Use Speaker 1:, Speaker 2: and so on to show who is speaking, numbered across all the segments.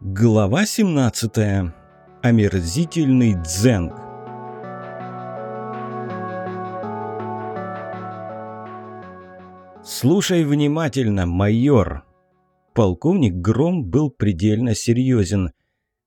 Speaker 1: Глава 17. Омерзительный дзенг. «Слушай внимательно, майор!» Полковник Гром был предельно серьезен.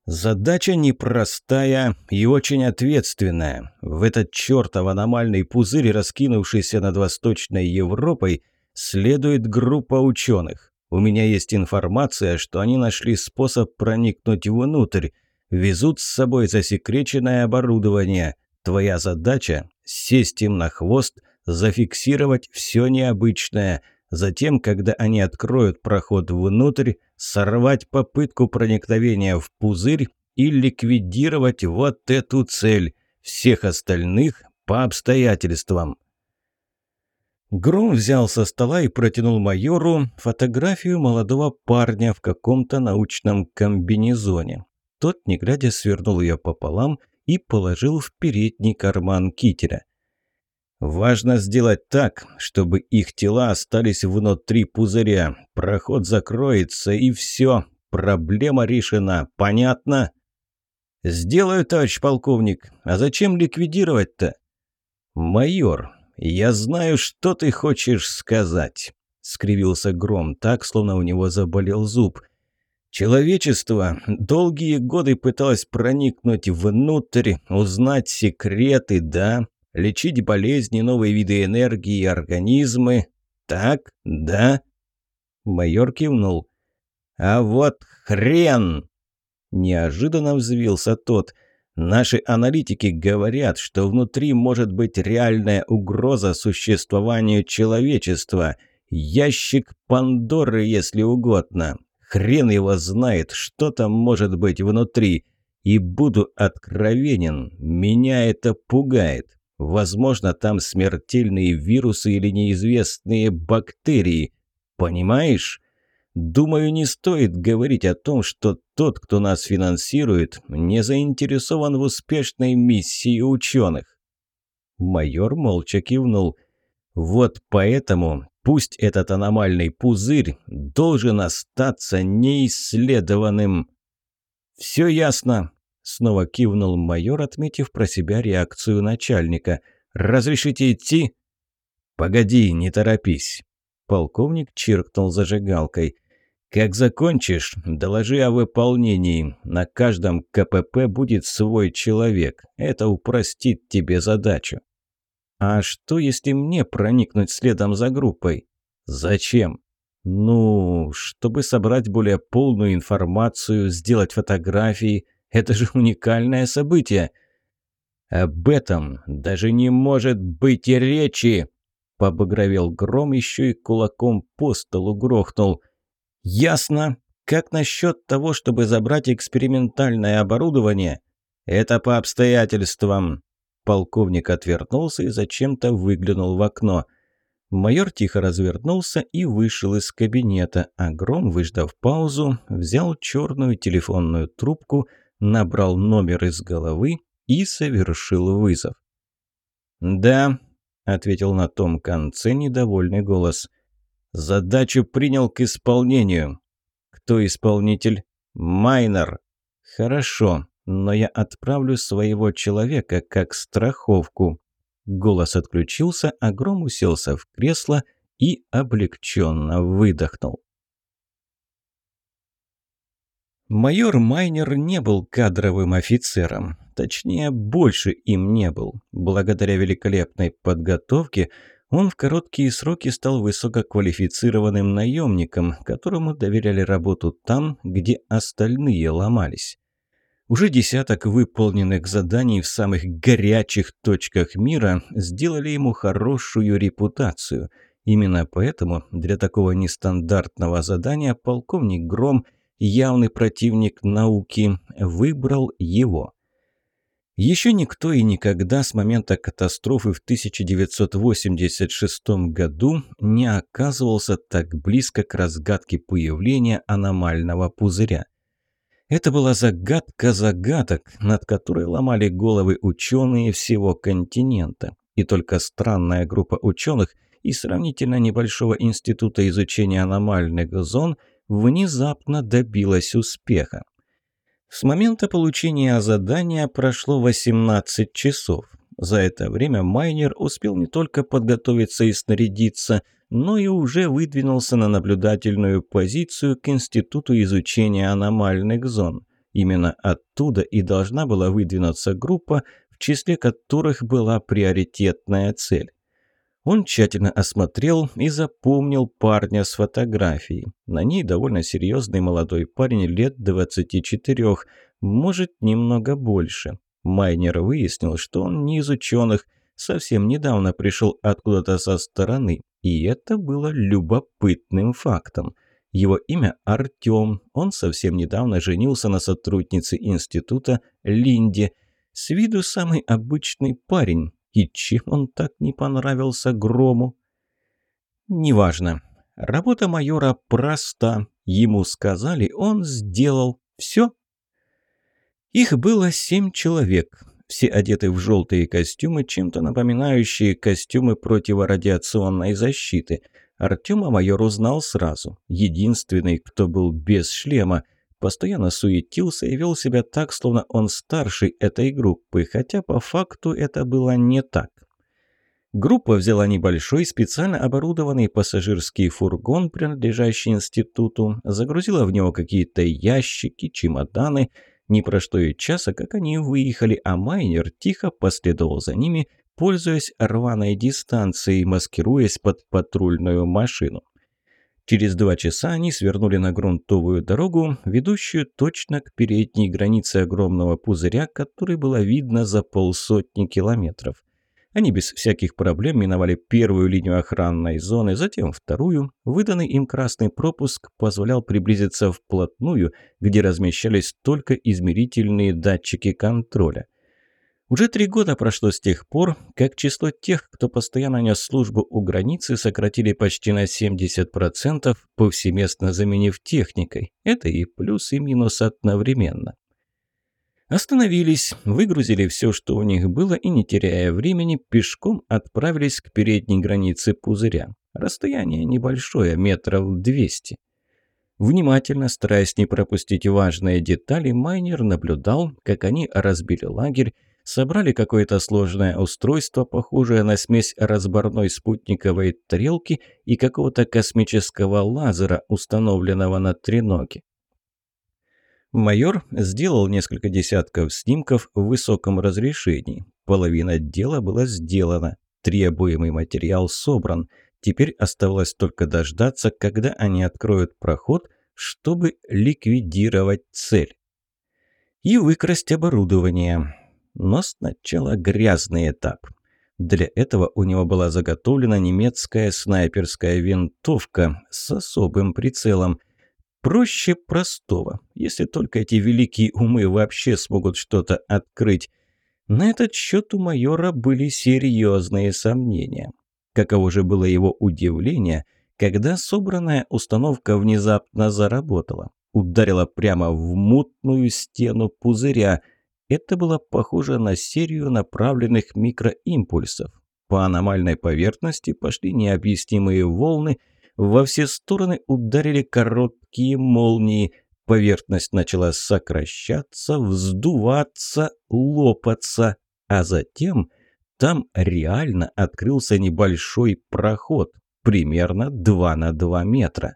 Speaker 1: «Задача непростая и очень ответственная. В этот чертов аномальный пузырь, раскинувшийся над Восточной Европой, следует группа ученых. У меня есть информация, что они нашли способ проникнуть внутрь. Везут с собой засекреченное оборудование. Твоя задача – сесть им на хвост, зафиксировать все необычное. Затем, когда они откроют проход внутрь, сорвать попытку проникновения в пузырь и ликвидировать вот эту цель. Всех остальных по обстоятельствам. Гром взял со стола и протянул майору фотографию молодого парня в каком-то научном комбинезоне. Тот, не глядя, свернул ее пополам и положил в передний карман кителя. «Важно сделать так, чтобы их тела остались внутри пузыря. Проход закроется, и все. Проблема решена. Понятно?» «Сделаю, товарищ полковник. А зачем ликвидировать-то?» «Майор, «Я знаю, что ты хочешь сказать», — скривился Гром так, словно у него заболел зуб. «Человечество долгие годы пыталось проникнуть внутрь, узнать секреты, да, лечить болезни, новые виды энергии и организмы. Так, да?» Майор кивнул. «А вот хрен!» Неожиданно взвился тот — Наши аналитики говорят, что внутри может быть реальная угроза существованию человечества. Ящик Пандоры, если угодно. Хрен его знает, что там может быть внутри. И буду откровенен, меня это пугает. Возможно, там смертельные вирусы или неизвестные бактерии. Понимаешь? Думаю, не стоит говорить о том, что тот, кто нас финансирует, не заинтересован в успешной миссии ученых. Майор молча кивнул. Вот поэтому пусть этот аномальный пузырь должен остаться неисследованным. «Все ясно», — снова кивнул майор, отметив про себя реакцию начальника. «Разрешите идти?» «Погоди, не торопись». Полковник чиркнул зажигалкой. «Как закончишь, доложи о выполнении. На каждом КПП будет свой человек. Это упростит тебе задачу». «А что, если мне проникнуть следом за группой?» «Зачем?» «Ну, чтобы собрать более полную информацию, сделать фотографии. Это же уникальное событие». «Об этом даже не может быть и речи!» Побагровел гром, еще и кулаком по столу грохнул. «Ясно. Как насчет того, чтобы забрать экспериментальное оборудование?» «Это по обстоятельствам». Полковник отвернулся и зачем-то выглянул в окно. Майор тихо развернулся и вышел из кабинета, а Гром, выждав паузу, взял черную телефонную трубку, набрал номер из головы и совершил вызов. «Да», — ответил на том конце недовольный голос, — Задачу принял к исполнению. Кто исполнитель? Майнер. Хорошо, но я отправлю своего человека как страховку. Голос отключился, а Гром уселся в кресло и облегченно выдохнул. Майор Майнер не был кадровым офицером. Точнее, больше им не был. Благодаря великолепной подготовке – он в короткие сроки стал высококвалифицированным наемником, которому доверяли работу там, где остальные ломались. Уже десяток выполненных заданий в самых горячих точках мира сделали ему хорошую репутацию. Именно поэтому для такого нестандартного задания полковник Гром, явный противник науки, выбрал его – еще никто и никогда с момента катастрофы в 1986 году не оказывался так близко к разгадке появления аномального пузыря. Это была загадка загадок, над которой ломали головы ученые всего континента. И только странная группа ученых и сравнительно небольшого института изучения аномальных зон внезапно добилась успеха. С момента получения задания прошло 18 часов. За это время майнер успел не только подготовиться и снарядиться, но и уже выдвинулся на наблюдательную позицию к Институту изучения аномальных зон. Именно оттуда и должна была выдвинуться группа, в числе которых была приоритетная цель. Он тщательно осмотрел и запомнил парня с фотографией. На ней довольно серьезный молодой парень лет 24, может, немного больше. Майнер выяснил, что он не из ученых, совсем недавно пришел откуда-то со стороны, и это было любопытным фактом. Его имя Артём, он совсем недавно женился на сотруднице института Линде. С виду самый обычный парень, и чем он так не понравился Грому? Неважно. Работа майора проста. Ему сказали, он сделал. Все. Их было семь человек. Все одеты в желтые костюмы, чем-то напоминающие костюмы противорадиационной защиты. Артема майор узнал сразу. Единственный, кто был без шлема – постоянно суетился и вел себя так, словно он старший этой группы, хотя по факту это было не так. Группа взяла небольшой, специально оборудованный пассажирский фургон, принадлежащий институту, загрузила в него какие-то ящики, чемоданы. Не прошло и часа, как они выехали, а майнер тихо последовал за ними, пользуясь рваной дистанцией, маскируясь под патрульную машину. Через два часа они свернули на грунтовую дорогу, ведущую точно к передней границе огромного пузыря, который было видно за полсотни километров. Они без всяких проблем миновали первую линию охранной зоны, затем вторую. Выданный им красный пропуск позволял приблизиться вплотную, где размещались только измерительные датчики контроля – уже три года прошло с тех пор, как число тех, кто постоянно нес службу у границы, сократили почти на 70%, повсеместно заменив техникой. Это и плюс, и минус одновременно. Остановились, выгрузили все, что у них было, и, не теряя времени, пешком отправились к передней границе пузыря. Расстояние небольшое, метров 200. Внимательно, стараясь не пропустить важные детали, майнер наблюдал, как они разбили лагерь, собрали какое-то сложное устройство, похожее на смесь разборной спутниковой тарелки и какого-то космического лазера, установленного на треноге. Майор сделал несколько десятков снимков в высоком разрешении. Половина дела была сделана, требуемый материал собран. Теперь оставалось только дождаться, когда они откроют проход, чтобы ликвидировать цель. И выкрасть оборудование. Но сначала грязный этап. Для этого у него была заготовлена немецкая снайперская винтовка с особым прицелом. Проще простого, если только эти великие умы вообще смогут что-то открыть. На этот счет у майора были серьезные сомнения. Каково же было его удивление, когда собранная установка внезапно заработала. Ударила прямо в мутную стену пузыря – это было похоже на серию направленных микроимпульсов. По аномальной поверхности пошли необъяснимые волны, во все стороны ударили короткие молнии, поверхность начала сокращаться, вздуваться, лопаться, а затем там реально открылся небольшой проход, примерно 2 на 2 метра.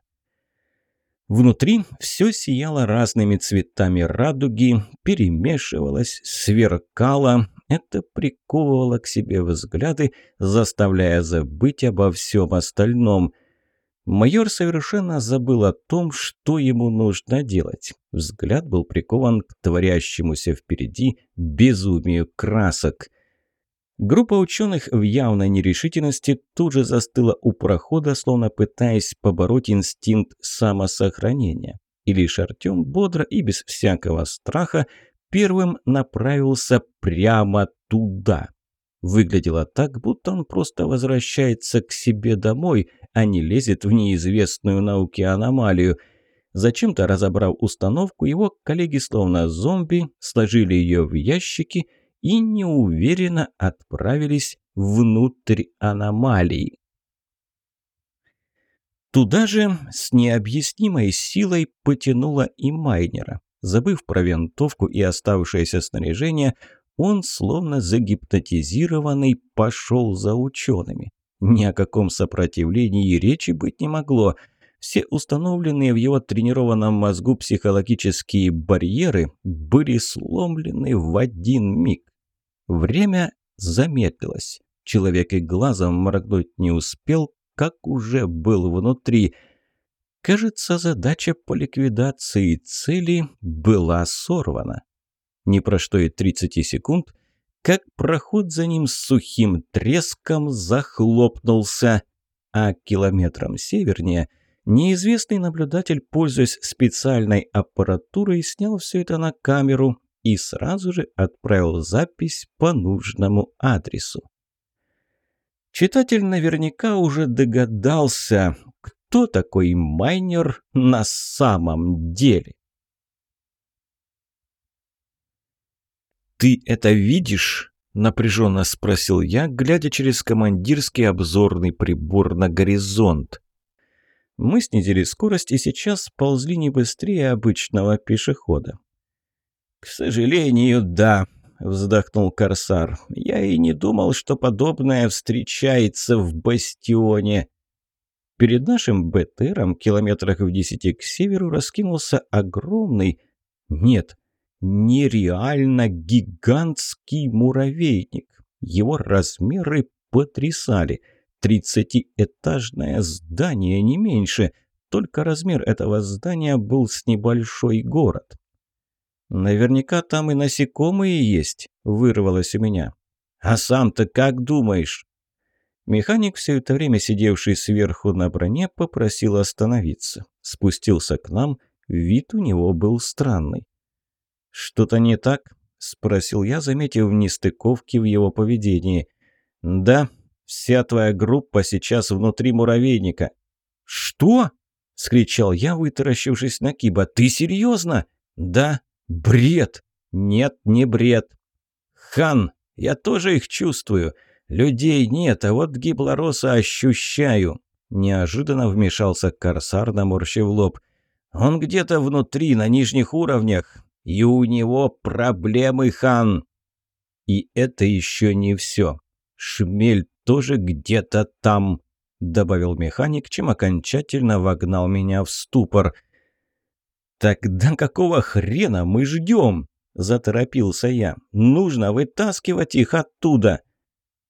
Speaker 1: Внутри все сияло разными цветами радуги, перемешивалось, сверкало. Это приковывало к себе взгляды, заставляя забыть обо всем остальном. Майор совершенно забыл о том, что ему нужно делать. Взгляд был прикован к творящемуся впереди безумию красок – Группа ученых в явной нерешительности тут же застыла у прохода, словно пытаясь побороть инстинкт самосохранения. И лишь Артем бодро и без всякого страха первым направился прямо туда. Выглядело так, будто он просто возвращается к себе домой, а не лезет в неизвестную науке аномалию. Зачем-то разобрав установку, его коллеги, словно зомби, сложили ее в ящики – и неуверенно отправились внутрь аномалии. Туда же с необъяснимой силой потянуло и майнера. Забыв про винтовку и оставшееся снаряжение, он, словно загипнотизированный, пошел за учеными. Ни о каком сопротивлении речи быть не могло. Все установленные в его тренированном мозгу психологические барьеры были сломлены в один миг. Время замедлилось. Человек и глазом моргнуть не успел, как уже был внутри. Кажется, задача по ликвидации цели была сорвана. Не прошло и 30 секунд, как проход за ним с сухим треском захлопнулся, а километром севернее неизвестный наблюдатель, пользуясь специальной аппаратурой, снял все это на камеру и сразу же отправил запись по нужному адресу. Читатель наверняка уже догадался, кто такой майнер на самом деле. «Ты это видишь?» – напряженно спросил я, глядя через командирский обзорный прибор на горизонт. Мы снизили скорость и сейчас ползли не быстрее обычного пешехода. «К сожалению, да», вздохнул Корсар. «Я и не думал, что подобное встречается в Бастионе». Перед нашим БТРом, километрах в десяти к северу, раскинулся огромный, нет, нереально гигантский муравейник. Его размеры потрясали. Тридцатиэтажное здание, не меньше. Только размер этого здания был с небольшой город. «Наверняка там и насекомые есть», – вырвалось у меня. «А сам-то как думаешь?» Механик, все это время сидевший сверху на броне, попросил остановиться. Спустился к нам, вид у него был странный. «Что-то не так?» – спросил я, заметив нестыковки в его поведении. «Да, вся твоя группа сейчас внутри муравейника». «Что?» – скричал я, вытаращившись на Киба. «Ты серьезно?» «Да, Бред! Нет, не бред. Хан, я тоже их чувствую. Людей нет, а вот гиблороса ощущаю. Неожиданно вмешался Корсар, наморщив лоб. Он где-то внутри, на нижних уровнях. И у него проблемы, хан. И это еще не все. Шмель тоже где-то там, добавил механик, чем окончательно вогнал меня в ступор – «Тогда какого хрена мы ждем?» – заторопился я. «Нужно вытаскивать их оттуда!»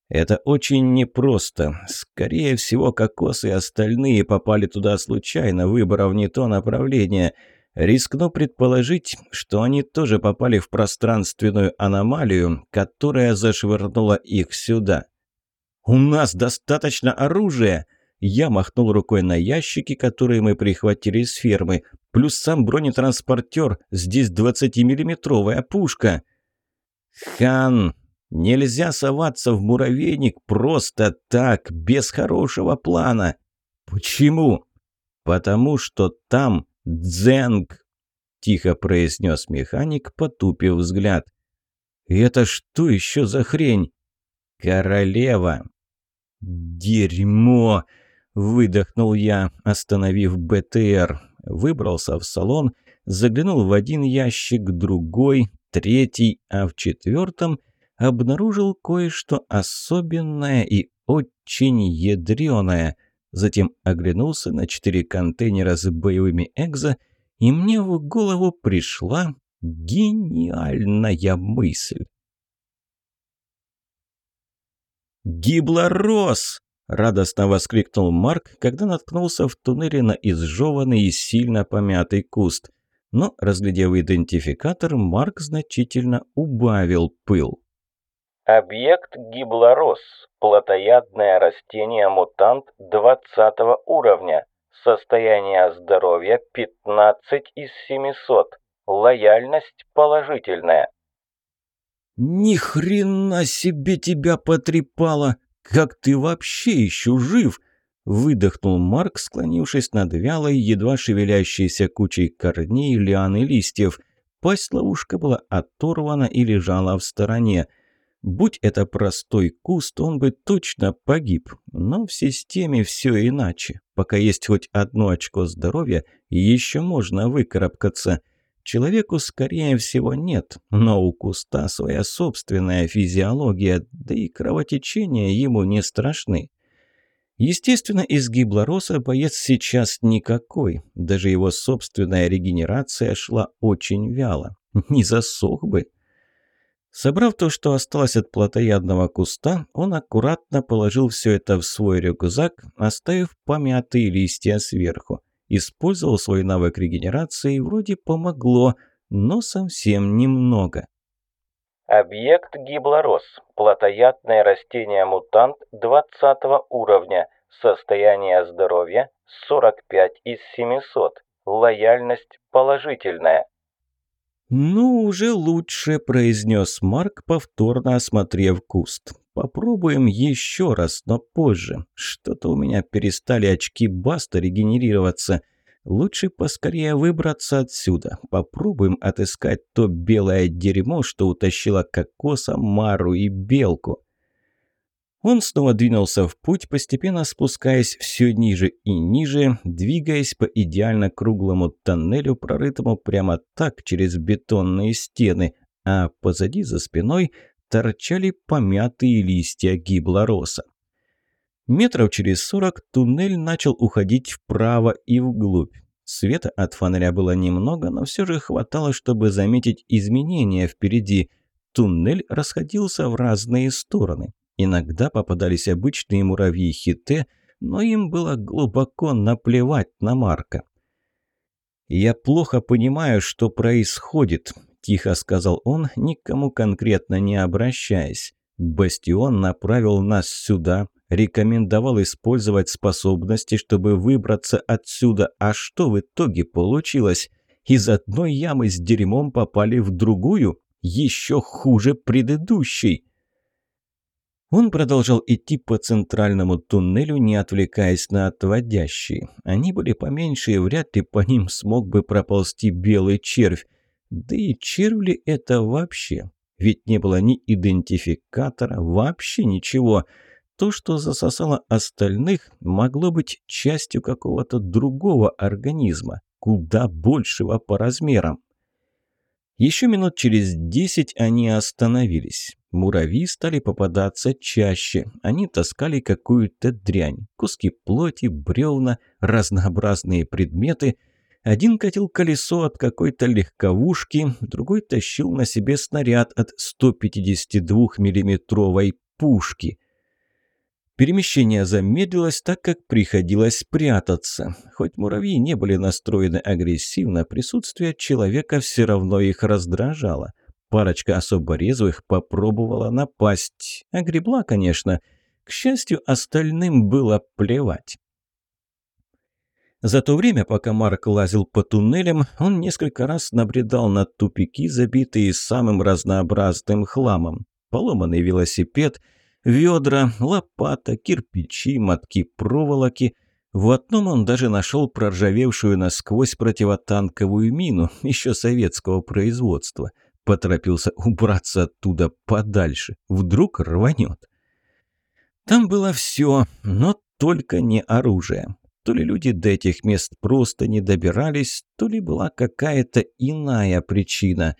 Speaker 1: «Это очень непросто. Скорее всего, кокосы и остальные попали туда случайно, выбрав не то направление. Рискну предположить, что они тоже попали в пространственную аномалию, которая зашвырнула их сюда. «У нас достаточно оружия!» Я махнул рукой на ящики, которые мы прихватили с фермы. Плюс сам бронетранспортер. Здесь 20-миллиметровая пушка. Хан, нельзя соваться в муравейник просто так, без хорошего плана. Почему? Потому что там дзенг, тихо произнес механик, потупив взгляд. это что еще за хрень? Королева. Дерьмо! Выдохнул я, остановив БТР. Выбрался в салон, заглянул в один ящик, другой, третий, а в четвертом обнаружил кое-что особенное и очень ядреное. Затем оглянулся на четыре контейнера с боевыми экзо, и мне в голову пришла гениальная мысль. «Гиблорос!» Радостно воскликнул Марк, когда наткнулся в туннеле на изжеванный и сильно помятый куст. Но, разглядев идентификатор, Марк значительно убавил пыл.
Speaker 2: Объект гиблорос. Плотоядное растение-мутант 20 уровня. Состояние здоровья 15 из 700. Лояльность положительная.
Speaker 1: «Ни хрена себе тебя потрепало!» «Как ты вообще еще жив?» – выдохнул Марк, склонившись над вялой, едва шевелящейся кучей корней, лиан и листьев. Пасть ловушка была оторвана и лежала в стороне. Будь это простой куст, он бы точно погиб. Но в системе все иначе. Пока есть хоть одно очко здоровья, еще можно выкарабкаться. Человеку, скорее всего, нет, но у куста своя собственная физиология, да и кровотечения ему не страшны. Естественно, из гиблороса боец сейчас никакой, даже его собственная регенерация шла очень вяло. Не засох бы. Собрав то, что осталось от плотоядного куста, он аккуратно положил все это в свой рюкзак, оставив помятые листья сверху. Использовал свой навык регенерации, вроде помогло, но совсем немного.
Speaker 2: Объект гиблорос. Плотоядное растение-мутант 20 уровня. Состояние здоровья 45 из 700. Лояльность положительная.
Speaker 1: «Ну, уже лучше», – произнес Марк, повторно осмотрев куст. «Попробуем еще раз, но позже. Что-то у меня перестали очки Баста регенерироваться. Лучше поскорее выбраться отсюда. Попробуем отыскать то белое дерьмо, что утащило кокоса, Мару и Белку». Он снова двинулся в путь, постепенно спускаясь все ниже и ниже, двигаясь по идеально круглому тоннелю, прорытому прямо так через бетонные стены, а позади за спиной торчали помятые листья гиблороса. Метров через сорок туннель начал уходить вправо и вглубь. Света от фонаря было немного, но все же хватало, чтобы заметить изменения впереди. Туннель расходился в разные стороны. Иногда попадались обычные муравьи-хите, но им было глубоко наплевать на Марка. «Я плохо понимаю, что происходит», – тихо сказал он, никому конкретно не обращаясь. «Бастион направил нас сюда, рекомендовал использовать способности, чтобы выбраться отсюда. А что в итоге получилось? Из одной ямы с дерьмом попали в другую, еще хуже предыдущей». Он продолжал идти по центральному туннелю, не отвлекаясь на отводящие. Они были поменьше, и вряд ли по ним смог бы проползти белый червь. Да и червь ли это вообще? Ведь не было ни идентификатора, вообще ничего. То, что засосало остальных, могло быть частью какого-то другого организма, куда большего по размерам. Еще минут через десять они остановились. Муравьи стали попадаться чаще. Они таскали какую-то дрянь. Куски плоти, бревна, разнообразные предметы. Один катил колесо от какой-то легковушки, другой тащил на себе снаряд от 152 миллиметровой пушки. Перемещение замедлилось, так как приходилось прятаться. Хоть муравьи не были настроены агрессивно, присутствие человека все равно их раздражало – Парочка особо резвых попробовала напасть. Огребла, конечно. К счастью, остальным было плевать. За то время, пока Марк лазил по туннелям, он несколько раз набредал на тупики, забитые самым разнообразным хламом. Поломанный велосипед, ведра, лопата, кирпичи, мотки проволоки. В одном он даже нашел проржавевшую насквозь противотанковую мину, еще советского производства – Поторопился убраться оттуда подальше. Вдруг рванет. Там было все, но только не оружие. То ли люди до этих мест просто не добирались, то ли была какая-то иная причина.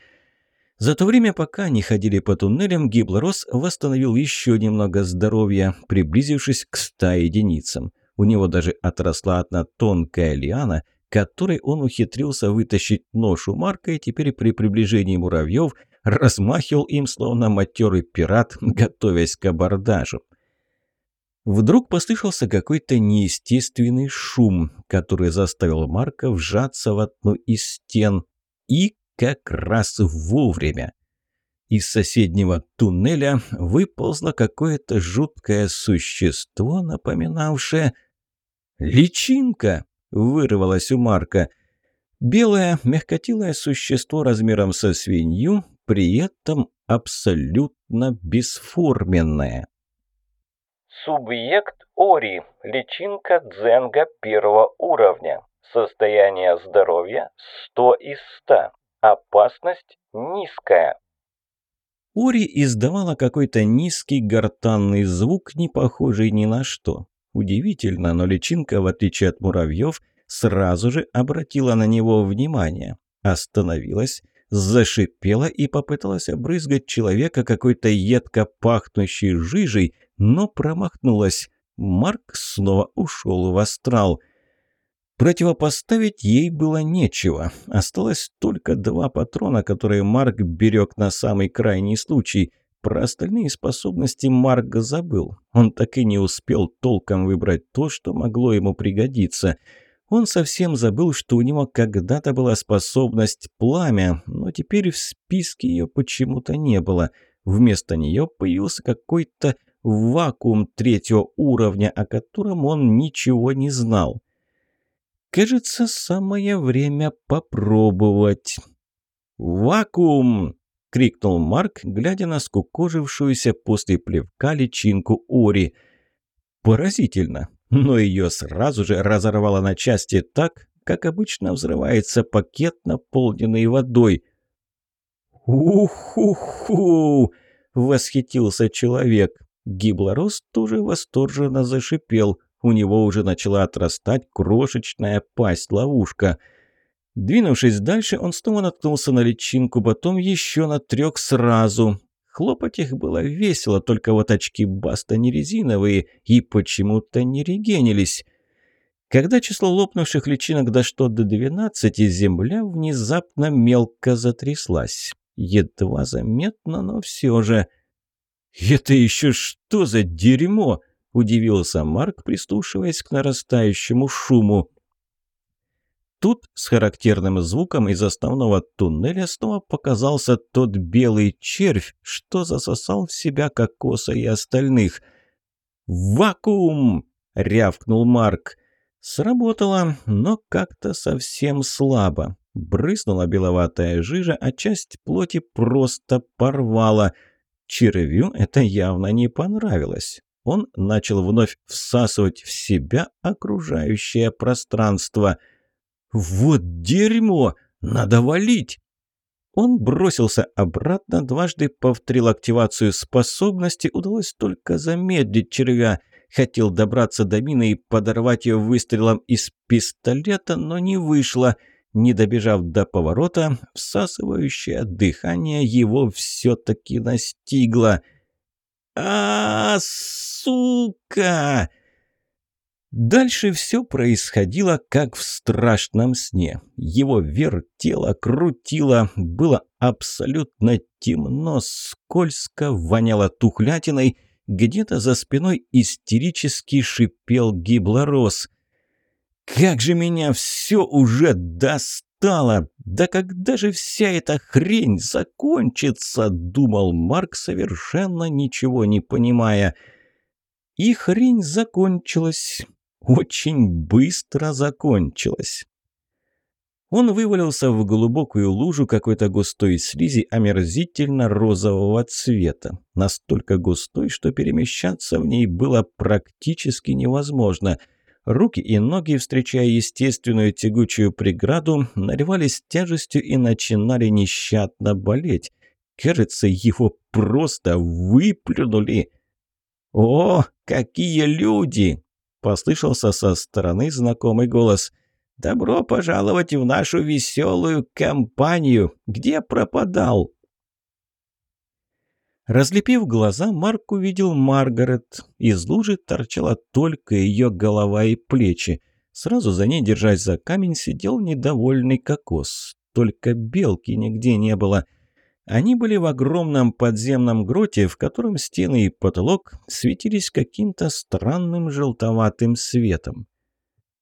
Speaker 1: За то время, пока они ходили по туннелям, Гиблорос восстановил еще немного здоровья, приблизившись к ста единицам. У него даже отросла одна тонкая лиана, которой он ухитрился вытащить нож у Марка и теперь при приближении муравьев размахивал им, словно матерый пират, готовясь к абордажу. Вдруг послышался какой-то неестественный шум, который заставил Марка вжаться в одну из стен. И как раз вовремя. Из соседнего туннеля выползло какое-то жуткое существо, напоминавшее... «Личинка!» вырвалось у Марка. Белое, мягкотелое существо размером со свинью, при этом абсолютно бесформенное.
Speaker 2: Субъект Ори, личинка дзенга первого уровня. Состояние здоровья 100 из 100. Опасность низкая.
Speaker 1: Ори издавала какой-то низкий гортанный звук, не похожий ни на что. Удивительно, но личинка, в отличие от муравьев, сразу же обратила на него внимание. остановилась, зашипела и попыталась обрызгать человека какой-то едко пахнущей жижей, но промахнулась. Марк снова ушел в астрал. Противопоставить ей было нечего. Осталось только два патрона, которые Марк берег на самый крайний случай. Про остальные способности Марк забыл. Он так и не успел толком выбрать то, что могло ему пригодиться – он совсем забыл, что у него когда-то была способность пламя, но теперь в списке ее почему-то не было. Вместо нее появился какой-то вакуум третьего уровня, о котором он ничего не знал. Кажется, самое время попробовать. «Вакуум!» — крикнул Марк, глядя на скукожившуюся после плевка личинку Ори. «Поразительно! Но ее сразу же разорвало на части так, как обычно взрывается пакет, наполненный водой. «Уху-ху!» — восхитился человек. Гиблорос тоже восторженно зашипел. У него уже начала отрастать крошечная пасть-ловушка. Двинувшись дальше, он снова наткнулся на личинку, потом еще на трех сразу. Хлопать их было весело, только вот очки Баста не резиновые и почему-то не регенились. Когда число лопнувших личинок дошло до 12, земля внезапно мелко затряслась. Едва заметно, но все же... «Это еще что за дерьмо?» – удивился Марк, прислушиваясь к нарастающему шуму. Тут с характерным звуком из основного туннеля снова показался тот белый червь, что засосал в себя кокоса и остальных. «Вакуум!» — рявкнул Марк. Сработало, но как-то совсем слабо. Брызнула беловатая жижа, а часть плоти просто порвала. Червю это явно не понравилось. Он начал вновь всасывать в себя окружающее пространство — «Вот дерьмо! Надо валить!» Он бросился обратно, дважды повторил активацию способности, удалось только замедлить червя. Хотел добраться до мины и подорвать ее выстрелом из пистолета, но не вышло. Не добежав до поворота, всасывающее дыхание его все-таки настигло. а, -а, -а сука!» Дальше все происходило как в страшном сне. Его вертело, крутило, было абсолютно темно, скользко, воняло тухлятиной, где-то за спиной истерически шипел гиблорос. «Как же меня все уже достало! Да когда же вся эта хрень закончится?» — думал Марк, совершенно ничего не понимая. И хрень закончилась очень быстро закончилось. Он вывалился в глубокую лужу какой-то густой слизи омерзительно-розового цвета. Настолько густой, что перемещаться в ней было практически невозможно. Руки и ноги, встречая естественную тягучую преграду, наливались тяжестью и начинали нещадно болеть. Кажется, его просто выплюнули. «О, какие люди!» Послышался со стороны знакомый голос. «Добро пожаловать в нашу веселую компанию! Где пропадал?» Разлепив глаза, Марк увидел Маргарет. Из лужи торчала только ее голова и плечи. Сразу за ней, держась за камень, сидел недовольный кокос. Только белки нигде не было — они были в огромном подземном гроте, в котором стены и потолок светились каким-то странным желтоватым светом.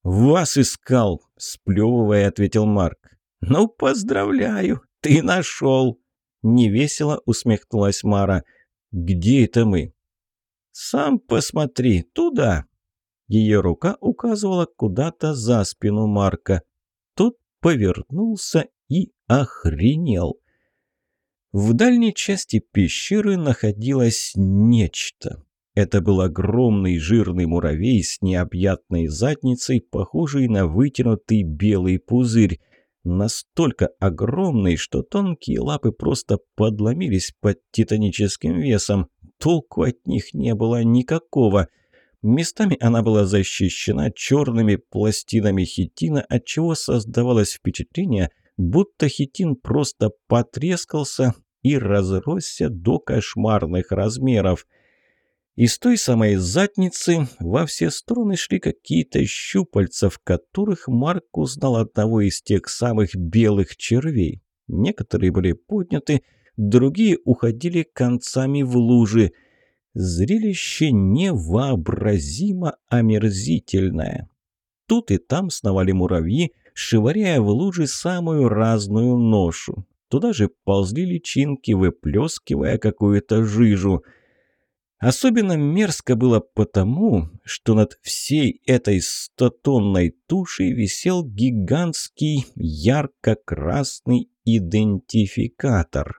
Speaker 1: «Вас искал!» – сплевывая, ответил Марк. «Ну, поздравляю, ты нашел!» Невесело усмехнулась Мара. «Где это мы?» «Сам посмотри, туда!» Ее рука указывала куда-то за спину Марка. Тот повернулся и охренел. В дальней части пещеры находилось нечто. Это был огромный жирный муравей с необъятной задницей, похожий на вытянутый белый пузырь. Настолько огромный, что тонкие лапы просто подломились под титаническим весом. Толку от них не было никакого. Местами она была защищена черными пластинами хитина, отчего создавалось впечатление – будто хитин просто потрескался и разросся до кошмарных размеров. Из той самой задницы во все стороны шли какие-то щупальца, в которых Марк узнал одного из тех самых белых червей. Некоторые были подняты, другие уходили концами в лужи. Зрелище невообразимо омерзительное. Тут и там сновали муравьи, шевыряя в лужи самую разную ношу. Туда же ползли личинки, выплескивая какую-то жижу – Особенно мерзко было потому, что над всей этой стотонной тушей висел гигантский ярко-красный идентификатор.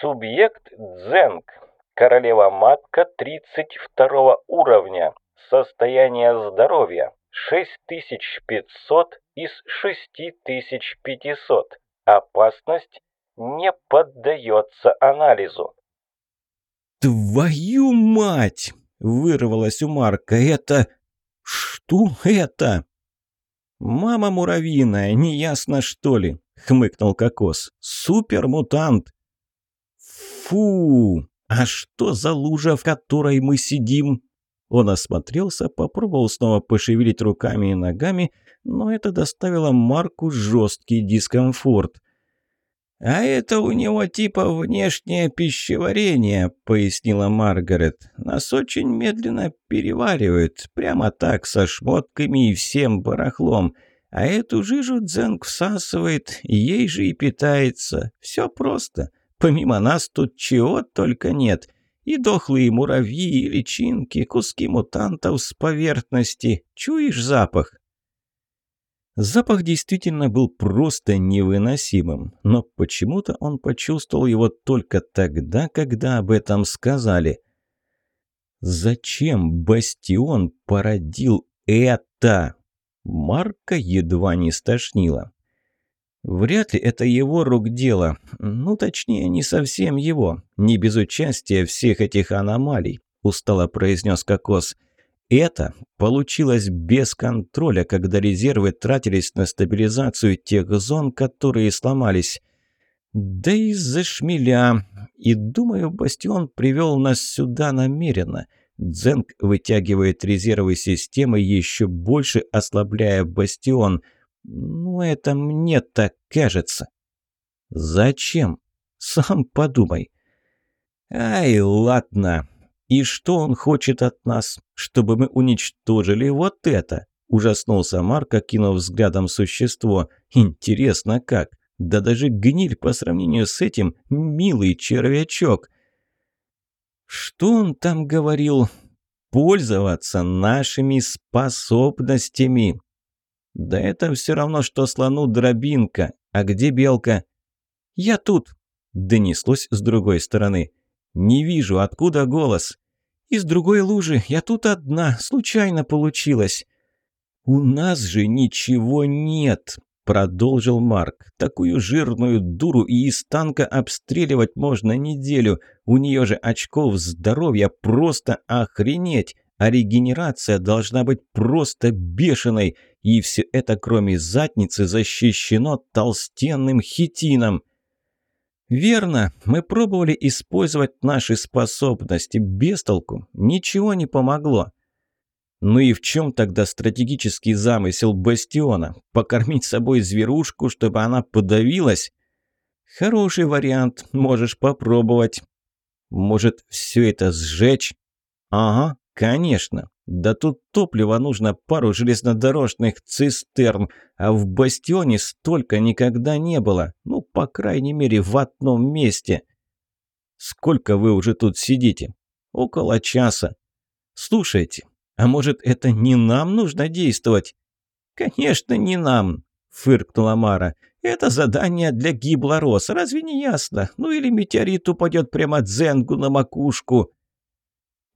Speaker 2: Субъект Дзенг. Королева-матка 32 уровня. Состояние здоровья 6500 из 6500. Опасность не поддается анализу.
Speaker 1: «Твою мать!» – вырвалось у Марка. «Это... что это?» «Мама муравьиная, неясно что ли?» – хмыкнул Кокос. «Супермутант!» «Фу! А что за лужа, в которой мы сидим?» Он осмотрелся, попробовал снова пошевелить руками и ногами, но это доставило Марку жесткий дискомфорт. «А это у него типа внешнее пищеварение», — пояснила Маргарет. «Нас очень медленно переваривают, прямо так, со шмотками и всем барахлом. А эту жижу дзенг всасывает, ей же и питается. Все просто. Помимо нас тут чего только нет. И дохлые муравьи, и личинки, куски мутантов с поверхности. Чуешь запах?» Запах действительно был просто невыносимым, но почему-то он почувствовал его только тогда, когда об этом сказали. Зачем Бастион породил это? Марка едва не стошнила. Вряд ли это его рук дело. Ну, точнее, не совсем его. Не без участия всех этих аномалий, устало произнес Кокос. Это получилось без контроля, когда резервы тратились на стабилизацию тех зон, которые сломались. Да из-за шмеля. И, думаю, Бастион привел нас сюда намеренно. Дзенг вытягивает резервы системы, еще больше ослабляя Бастион. Ну, это мне так кажется. Зачем? Сам подумай. Ай, ладно. «И что он хочет от нас? Чтобы мы уничтожили вот это?» Ужаснулся Марк, кинув взглядом существо. «Интересно как? Да даже гниль по сравнению с этим милый червячок!» «Что он там говорил? Пользоваться нашими способностями!» «Да это все равно, что слону дробинка. А где белка?» «Я тут!» – донеслось с другой стороны. «Не вижу, откуда голос?» «Из другой лужи. Я тут одна. Случайно получилось». «У нас же ничего нет», – продолжил Марк. «Такую жирную дуру и из танка обстреливать можно неделю. У нее же очков здоровья просто охренеть. А регенерация должна быть просто бешеной. И все это, кроме задницы, защищено толстенным хитином». «Верно. Мы пробовали использовать наши способности. Без толку. Ничего не помогло». «Ну и в чем тогда стратегический замысел Бастиона? Покормить собой зверушку, чтобы она подавилась?» «Хороший вариант. Можешь попробовать». «Может, все это сжечь?» «Ага, конечно. Да тут топлива нужно пару железнодорожных цистерн, а в бастионе столько никогда не было. Ну, по крайней мере, в одном месте. Сколько вы уже тут сидите? Около часа. Слушайте, а может, это не нам нужно действовать? Конечно, не нам, фыркнула Мара. Это задание для гиблорос, разве не ясно? Ну или метеорит упадет прямо Дзенгу на макушку.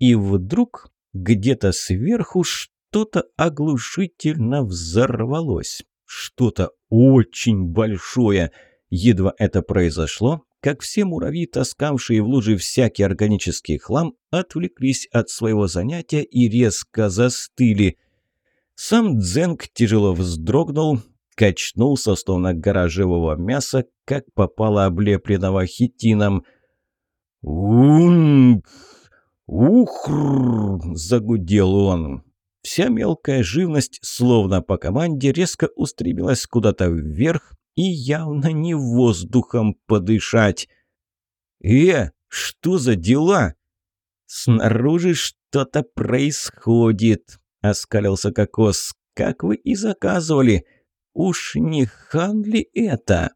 Speaker 1: И вдруг где-то сверху что-то оглушительно взорвалось. Что-то очень большое. Едва это произошло, как все муравьи, таскавшие в луже всякий органический хлам, отвлеклись от своего занятия и резко застыли. Сам Дзенг тяжело вздрогнул, качнулся, словно гора живого мяса, как попало облепленного хитином. «Унг! Ухр!» – загудел он. Вся мелкая живность, словно по команде, резко устремилась куда-то вверх и явно не воздухом подышать. «Э, что за дела?» «Снаружи что-то происходит», — оскалился Кокос. «Как вы и заказывали. Уж не хан ли это?»